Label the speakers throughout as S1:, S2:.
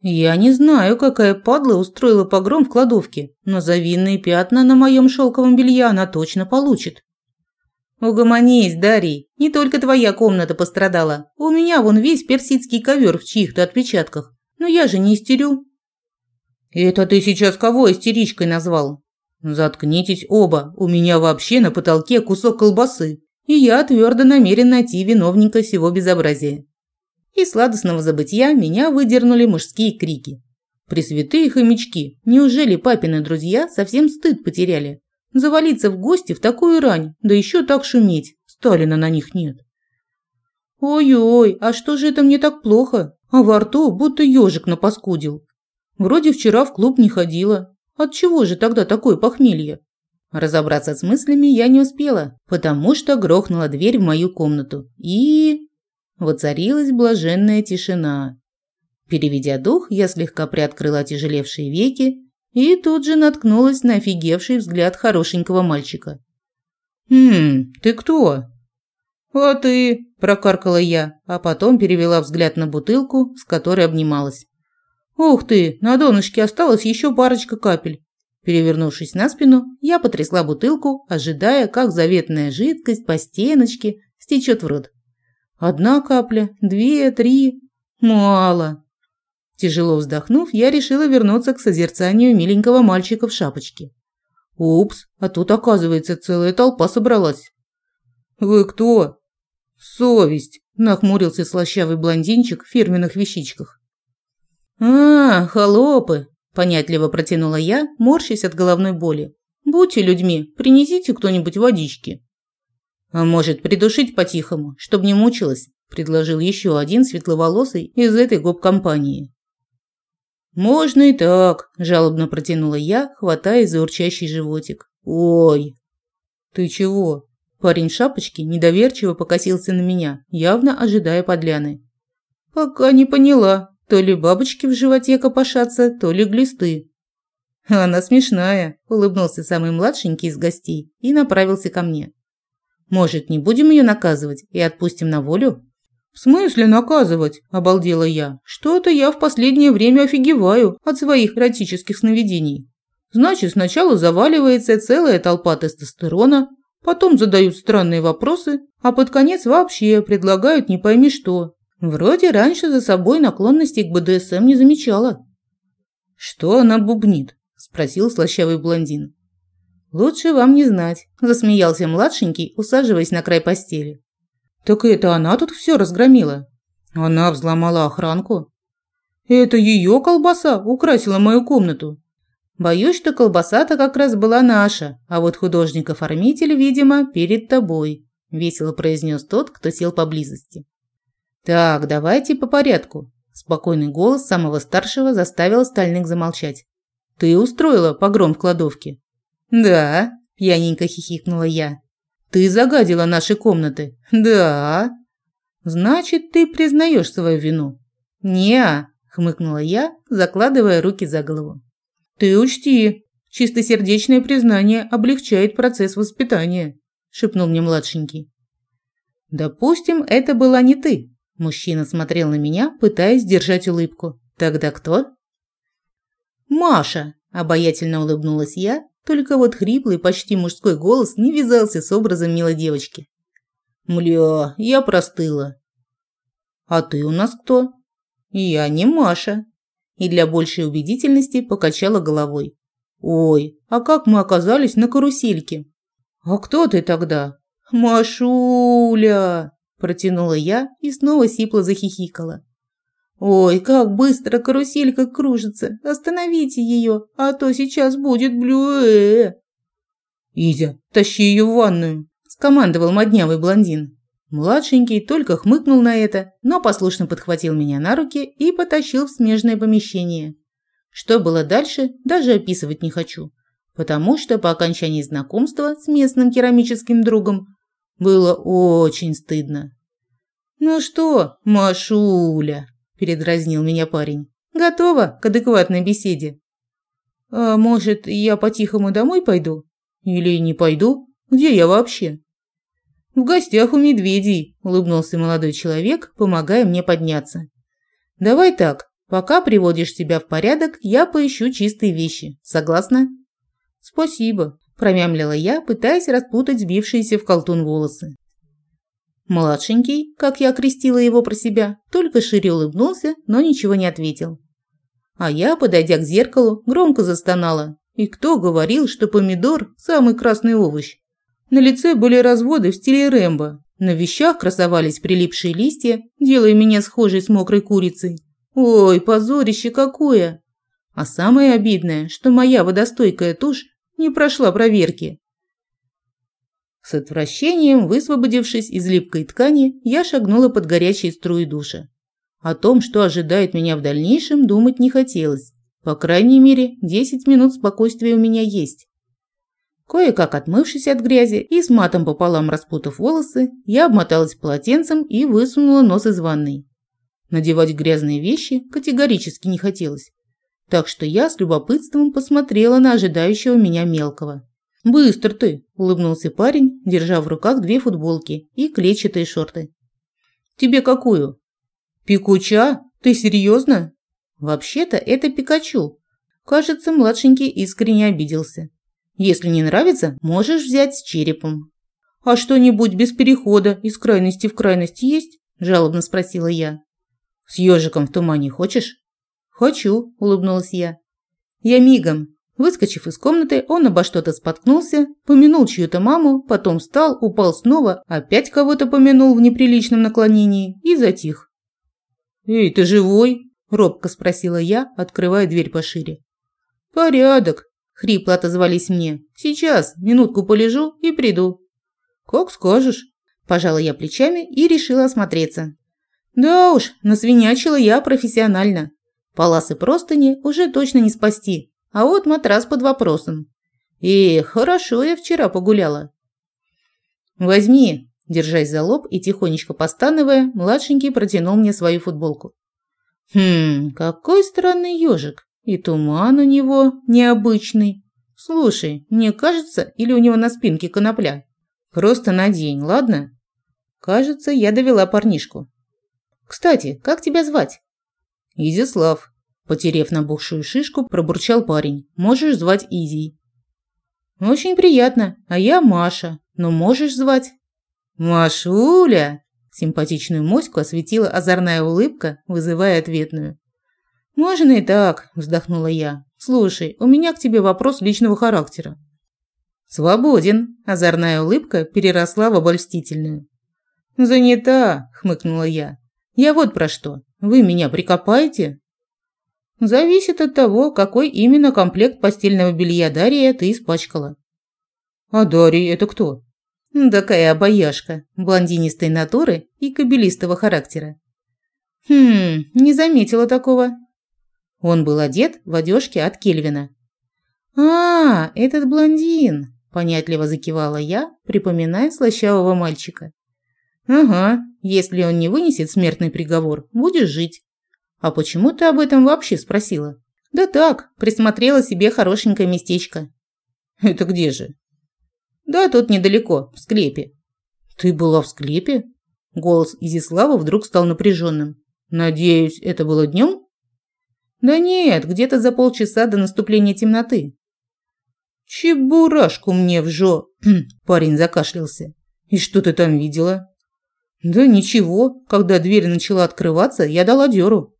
S1: Я не знаю, какая падла устроила погром в кладовке, но завинные пятна на моем шелковом белье она точно получит. Угомонись, Дарий, не только твоя комната пострадала. У меня вон весь персидский ковер в чьих-то отпечатках. Но я же не истерю. Это ты сейчас кого истеричкой назвал? Заткнитесь оба, у меня вообще на потолке кусок колбасы, и я твердо намерен найти виновника всего безобразия. Из сладостного забытия меня выдернули мужские крики. Пресвятые хомячки, неужели папины друзья совсем стыд потеряли? Завалиться в гости в такую рань, да еще так шуметь, Сталина на них нет. Ой-ой, а что же это мне так плохо? А во рту будто ежик напаскудил. Вроде вчера в клуб не ходила. От чего же тогда такое похмелье? Разобраться с мыслями я не успела, потому что грохнула дверь в мою комнату. И... Воцарилась блаженная тишина. Переведя дух, я слегка приоткрыла тяжелевшие веки и тут же наткнулась на офигевший взгляд хорошенького мальчика. «Хм, ты кто?» «А ты?» – прокаркала я, а потом перевела взгляд на бутылку, с которой обнималась. «Ух ты, на донышке осталось еще парочка капель». Перевернувшись на спину, я потрясла бутылку, ожидая, как заветная жидкость по стеночке стечет в рот. Одна капля, две, три. Мало. Тяжело вздохнув, я решила вернуться к созерцанию миленького мальчика в шапочке. Упс, а тут, оказывается, целая толпа собралась. «Вы кто?» «Совесть», – нахмурился слащавый блондинчик в фирменных вещичках. «А, холопы!» – понятливо протянула я, морщась от головной боли. «Будьте людьми, принесите кто-нибудь водички». «А может, придушить по-тихому, чтобы не мучилась?» – предложил еще один светловолосый из этой гоп-компании. «Можно и так», – жалобно протянула я, хватая за урчащий животик. «Ой!» «Ты чего?» Парень в шапочке недоверчиво покосился на меня, явно ожидая подляны. «Пока не поняла», то ли бабочки в животе копошатся, то ли глисты. Она смешная, улыбнулся самый младшенький из гостей и направился ко мне. Может, не будем ее наказывать и отпустим на волю? В смысле наказывать? обалдела я. Что-то я в последнее время офигеваю от своих эротических сновидений. Значит, сначала заваливается целая толпа тестостерона, потом задают странные вопросы, а под конец вообще предлагают не пойми что. Вроде раньше за собой наклонностей к БДСМ не замечала. «Что она бубнит?» – спросил слащавый блондин. «Лучше вам не знать», – засмеялся младшенький, усаживаясь на край постели. «Так это она тут все разгромила?» «Она взломала охранку?» «Это ее колбаса украсила мою комнату?» «Боюсь, что колбаса-то как раз была наша, а вот художник-оформитель, видимо, перед тобой», – весело произнес тот, кто сел поблизости. «Так, давайте по порядку». Спокойный голос самого старшего заставил остальных замолчать. «Ты устроила погром в кладовке?» «Да», – пьяненько хихикнула я. «Ты загадила наши комнаты?» «Да». «Значит, ты признаешь свою вину?» «Не-а», хмыкнула я, закладывая руки за голову. «Ты учти, чистосердечное признание облегчает процесс воспитания», – шепнул мне младшенький. «Допустим, это была не ты», Мужчина смотрел на меня, пытаясь держать улыбку. «Тогда кто?» «Маша!» – обаятельно улыбнулась я, только вот хриплый, почти мужской голос не вязался с образом милой девочки. «Мля, я простыла». «А ты у нас кто?» «Я не Маша». И для большей убедительности покачала головой. «Ой, а как мы оказались на карусельке?» «А кто ты тогда?» «Машуля!» Протянула я и снова сипло захихикала. «Ой, как быстро каруселька кружится! Остановите ее, а то сейчас будет блюэ!» «Изя, тащи ее в ванную!» – скомандовал моднявый блондин. Младшенький только хмыкнул на это, но послушно подхватил меня на руки и потащил в смежное помещение. Что было дальше, даже описывать не хочу, потому что по окончании знакомства с местным керамическим другом было очень стыдно. «Ну что, Машуля?» – передразнил меня парень. «Готова к адекватной беседе?» «А может, я по-тихому домой пойду? Или не пойду? Где я вообще?» «В гостях у медведей», – улыбнулся молодой человек, помогая мне подняться. «Давай так, Пока приводишь себя в порядок, я поищу чистые вещи. Согласна? Спасибо, промямлила я, пытаясь распутать сбившиеся в колтун волосы. Младшенький, как я окрестила его про себя, только шире улыбнулся, но ничего не ответил. А я, подойдя к зеркалу, громко застонала. И кто говорил, что помидор – самый красный овощ? На лице были разводы в стиле Рэмбо. На вещах красовались прилипшие листья, делая меня схожей с мокрой курицей. Ой, позорище какое! А самое обидное, что моя водостойкая тушь не прошла проверки. С отвращением, высвободившись из липкой ткани, я шагнула под горячие струи душа. О том, что ожидает меня в дальнейшем, думать не хотелось. По крайней мере, 10 минут спокойствия у меня есть. Кое-как отмывшись от грязи и с матом пополам распутав волосы, я обмоталась полотенцем и высунула нос из ванной. Надевать грязные вещи категорически не хотелось. Так что я с любопытством посмотрела на ожидающего меня мелкого. «Быстро ты!» – улыбнулся парень, держа в руках две футболки и клетчатые шорты. «Тебе какую?» «Пикуча? Ты серьезно?» «Вообще-то это Пикачу». Кажется, младшенький искренне обиделся. «Если не нравится, можешь взять с черепом». «А что-нибудь без перехода из крайности в крайность есть?» – жалобно спросила я. «С ежиком в тумане хочешь?» «Хочу», – улыбнулась я. «Я мигом», Выскочив из комнаты, он обо что-то споткнулся, помянул чью-то маму, потом встал, упал снова, опять кого-то помянул в неприличном наклонении и затих. «Эй, ты живой?» – робко спросила я, открывая дверь пошире. «Порядок», – хрипло отозвались мне. «Сейчас, минутку полежу и приду». «Как скажешь», – пожала я плечами и решила осмотреться. «Да уж, насвинячила я профессионально. Паласы простыни уже точно не спасти, а вот матрас под вопросом. И хорошо я вчера погуляла. Возьми, держась за лоб и тихонечко постановая, младшенький протянул мне свою футболку. Хм, какой странный ежик. И туман у него необычный. Слушай, мне кажется, или у него на спинке конопля? Просто надень, ладно? Кажется, я довела парнишку. Кстати, как тебя звать? Изяслав. Потерев набухшую шишку, пробурчал парень. «Можешь звать Изи». «Очень приятно. А я Маша. Но можешь звать?» «Машуля!» Симпатичную моську осветила озорная улыбка, вызывая ответную. «Можно и так», – вздохнула я. «Слушай, у меня к тебе вопрос личного характера». «Свободен», – озорная улыбка переросла в обольстительную. «Занята», – хмыкнула я. «Я вот про что. Вы меня прикопаете?» Зависит от того, какой именно комплект постельного белья Дарья ты испачкала. А Дарья это кто? Такая обаяшка, блондинистой натуры и кабелистого характера. Хм, не заметила такого. Он был одет в одежке от Кельвина. А, этот блондин, понятливо закивала я, припоминая слащавого мальчика. Ага, если он не вынесет смертный приговор, будешь жить. «А почему ты об этом вообще спросила?» «Да так, присмотрела себе хорошенькое местечко». «Это где же?» «Да, тут недалеко, в склепе». «Ты была в склепе?» Голос Изислава вдруг стал напряженным. «Надеюсь, это было днем?» «Да нет, где-то за полчаса до наступления темноты». «Чебурашку мне в жо...» Парень закашлялся. «И что ты там видела?» «Да ничего. Когда дверь начала открываться, я дала дёру».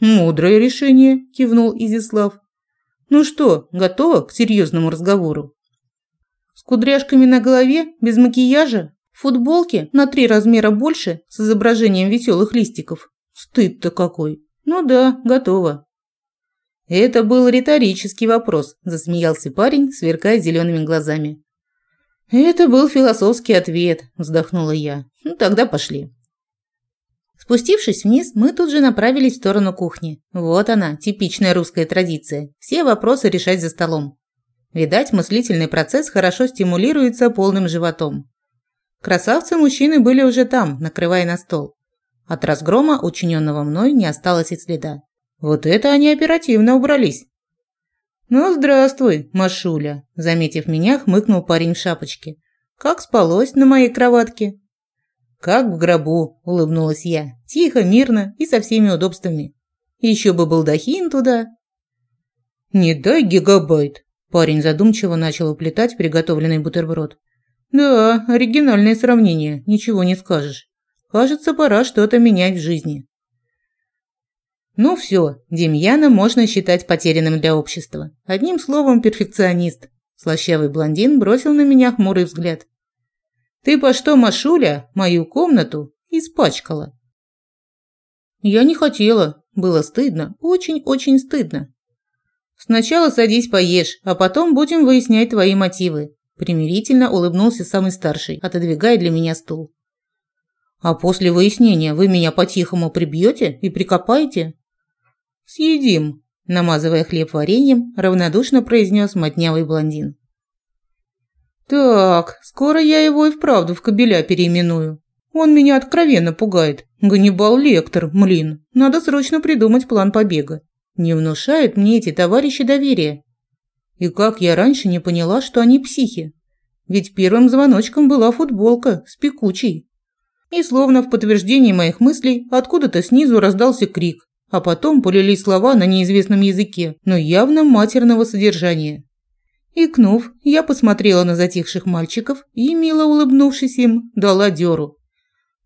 S1: «Мудрое решение», – кивнул Изислав. «Ну что, готова к серьезному разговору?» С кудряшками на голове, без макияжа, в футболке на три размера больше с изображением веселых листиков. Стыд-то какой. Ну да, готова. Это был риторический вопрос, засмеялся парень, сверкая зелеными глазами. Это был философский ответ, вздохнула я. Ну тогда пошли. Спустившись вниз, мы тут же направились в сторону кухни. Вот она, типичная русская традиция. Все вопросы решать за столом. Видать, мыслительный процесс хорошо стимулируется полным животом. Красавцы-мужчины были уже там, накрывая на стол. От разгрома, учиненного мной, не осталось и следа. Вот это они оперативно убрались. «Ну, здравствуй, Машуля», – заметив меня, хмыкнул парень в шапочке. «Как спалось на моей кроватке?» «Как в гробу», – улыбнулась я. «Тихо, мирно и со всеми удобствами». Еще бы балдахин туда.
S2: Не дай гигабайт. Парень задумчиво начал уплетать приготовленный бутерброд.
S1: Да, оригинальное сравнение, ничего не скажешь. Кажется, пора что-то менять в жизни. Ну все, Демьяна можно считать потерянным для общества. Одним словом, перфекционист. Слащавый блондин бросил на меня хмурый взгляд. Ты по что, Машуля, мою комнату испачкала? Я не хотела. Было стыдно, очень-очень стыдно. Сначала садись поешь, а потом будем выяснять твои мотивы. Примирительно улыбнулся самый старший, отодвигая для меня стул. А после выяснения вы меня по-тихому прибьете и прикопаете? Съедим, намазывая хлеб вареньем, равнодушно произнес мотнявый блондин. Так, скоро я его и вправду в кобеля переименую. Он меня откровенно пугает. Ганнибал Лектор, млин. Надо срочно придумать план побега. Не внушают мне эти товарищи доверия. И как я раньше не поняла, что они психи? Ведь первым звоночком была футболка с пекучей. И словно в подтверждении моих мыслей, откуда-то снизу раздался крик, а потом полились слова на неизвестном языке, но явно матерного содержания. Икнув, я посмотрела на затихших мальчиков и, мило улыбнувшись им, дала дёру.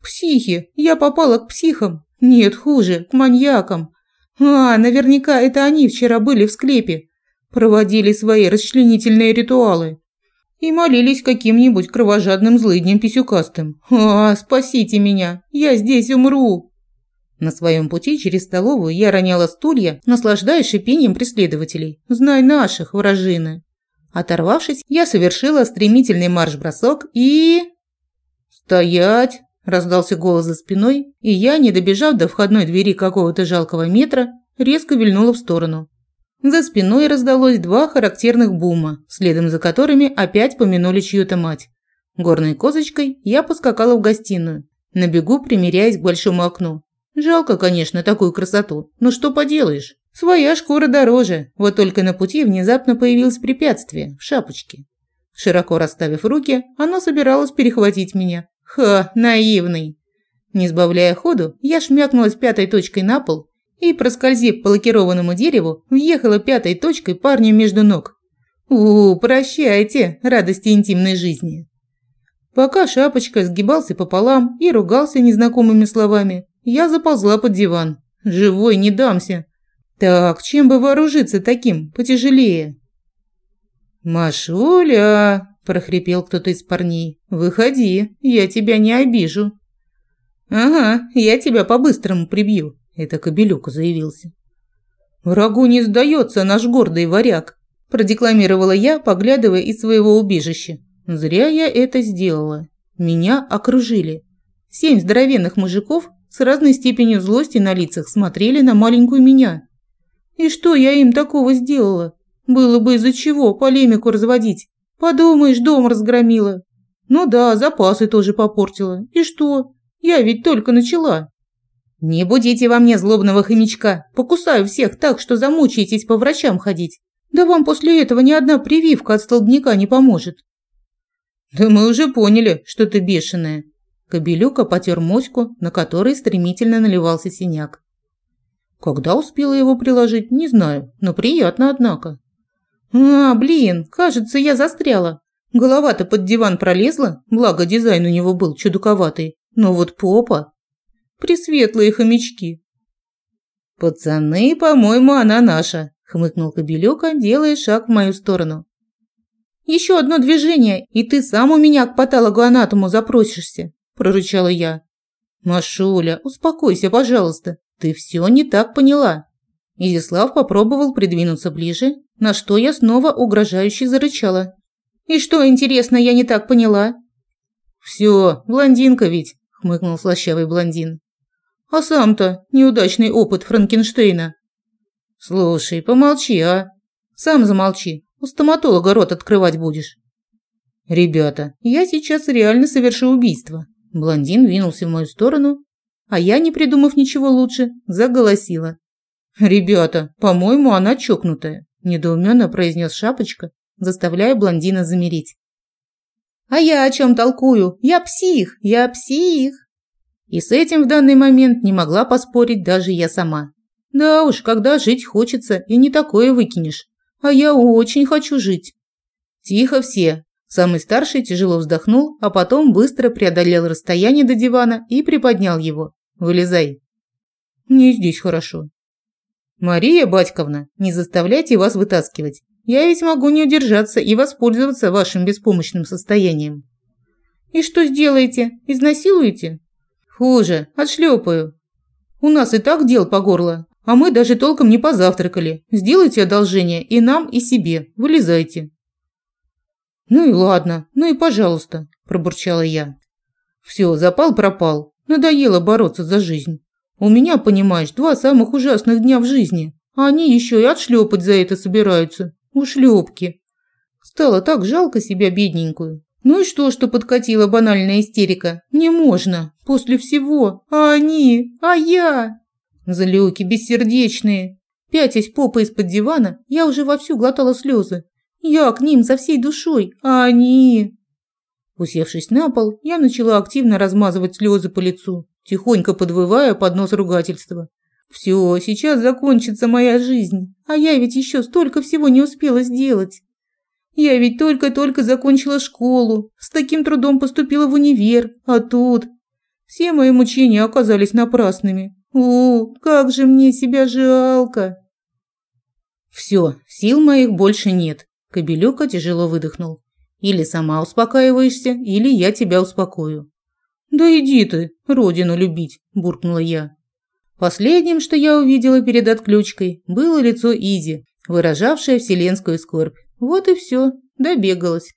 S1: «Психи! Я попала к психам! Нет, хуже, к маньякам! А, наверняка это они вчера были в склепе, проводили свои расчленительные ритуалы и молились каким-нибудь кровожадным злыднем писюкастым. А, спасите меня, я здесь умру!» На своем пути через столовую я роняла стулья, наслаждаясь шипением преследователей. «Знай наших, вражины!» Оторвавшись, я совершила стремительный марш-бросок и... «Стоять!» – раздался голос за спиной, и я, не добежав до входной двери какого-то жалкого метра, резко вильнула в сторону. За спиной раздалось два характерных бума, следом за которыми опять помянули чью-то мать. Горной козочкой я поскакала в гостиную, на бегу примеряясь к большому окну. Жалко, конечно, такую красоту, но что поделаешь? Своя шкура дороже, вот только на пути внезапно появилось препятствие в шапочке. Широко расставив руки, оно собиралось перехватить меня. Ха, наивный. Не сбавляя ходу, я шмякнулась пятой точкой на пол и, проскользив по лакированному дереву, въехала пятой точкой парню между ног. У, прощайте, радости интимной жизни. Пока шапочка сгибался пополам и ругался незнакомыми словами, я заползла под диван. Живой не дамся. Так, чем бы вооружиться таким, потяжелее? «Машуля!» – прохрипел кто-то из парней. «Выходи, я тебя не обижу». «Ага, я тебя по-быстрому прибью», – это Кобелюка заявился. «Врагу не сдается наш гордый варяг», – продекламировала я, поглядывая из своего убежища. Зря я это сделала. Меня окружили. Семь здоровенных мужиков с разной степенью злости на лицах смотрели на маленькую меня. И что я им такого сделала? Было бы из-за чего полемику разводить. Подумаешь, дом разгромила. Ну да, запасы тоже попортила. И что? Я ведь только начала. Не будите во мне злобного хомячка. Покусаю всех так, что замучаетесь по врачам ходить. Да вам после этого ни одна прививка от столбняка не поможет. Да мы уже поняли, что ты бешеная. Кобелюка потер моську, на которой стремительно наливался синяк. Когда успела его приложить, не знаю, но приятно, однако. А, блин, кажется, я застряла. Голова-то под диван пролезла, благо дизайн у него был чудаковатый. Но вот попа... Пресветлые хомячки. «Пацаны, по-моему, она наша», – хмыкнул Кобелёка, делая шаг в мою сторону. «Еще одно движение, и ты сам у меня к патологоанатому запросишься», – прорычала я. «Машуля, успокойся, пожалуйста. Ты все не так поняла». Изяслав попробовал придвинуться ближе, на что я снова угрожающе зарычала. «И что, интересно, я не так поняла?» «Все, блондинка ведь», – хмыкнул слащавый блондин. «А сам-то неудачный опыт Франкенштейна». «Слушай, помолчи, а? Сам замолчи, у стоматолога рот открывать будешь». «Ребята, я сейчас реально совершу убийство. Блондин двинулся в мою сторону, а я, не придумав ничего лучше, заголосила. «Ребята, по-моему, она чокнутая», – недоуменно произнес Шапочка, заставляя блондина замереть. «А я о чем толкую? Я псих! Я псих!» И с этим в данный момент не могла поспорить даже я сама. Да уж, когда жить хочется, и не такое выкинешь. А я очень хочу жить. Тихо все. Самый старший тяжело вздохнул, а потом быстро преодолел расстояние до дивана и приподнял его. Вылезай. Мне здесь хорошо. Мария Батьковна, не заставляйте вас вытаскивать. Я ведь могу не удержаться и воспользоваться вашим беспомощным состоянием. И что сделаете? Изнасилуете? Хуже, отшлепаю. У нас и так дел по горло, а мы даже толком не позавтракали. Сделайте одолжение и нам, и себе. Вылезайте. Ну и ладно, ну и пожалуйста, пробурчала я. Все, запал пропал. Надоело бороться за жизнь. У меня, понимаешь, два самых ужасных дня в жизни. А они еще и отшлепать за это собираются. Ушлепки. Стало так жалко себя бедненькую. Ну и что, что подкатила банальная истерика? Мне можно. После всего. А они? А я? Злюки бессердечные. Пятясь попой из-под дивана, я уже вовсю глотала слезы. Я к ним за всей душой, а они... Усевшись на пол, я начала активно размазывать слезы по лицу, тихонько подвывая под нос ругательства. Все, сейчас закончится моя жизнь, а я ведь еще столько всего не успела сделать. Я ведь только-только закончила школу, с таким трудом поступила в универ, а тут... Все мои мучения оказались напрасными. У, как же мне себя жалко. Все, сил моих больше нет. Кобелюка тяжело выдохнул. Или сама успокаиваешься, или я тебя успокою. Да иди ты, родину любить, буркнула я. Последним, что я увидела перед отключкой, было лицо Изи, выражавшее вселенскую скорбь. Вот и все, добегалась.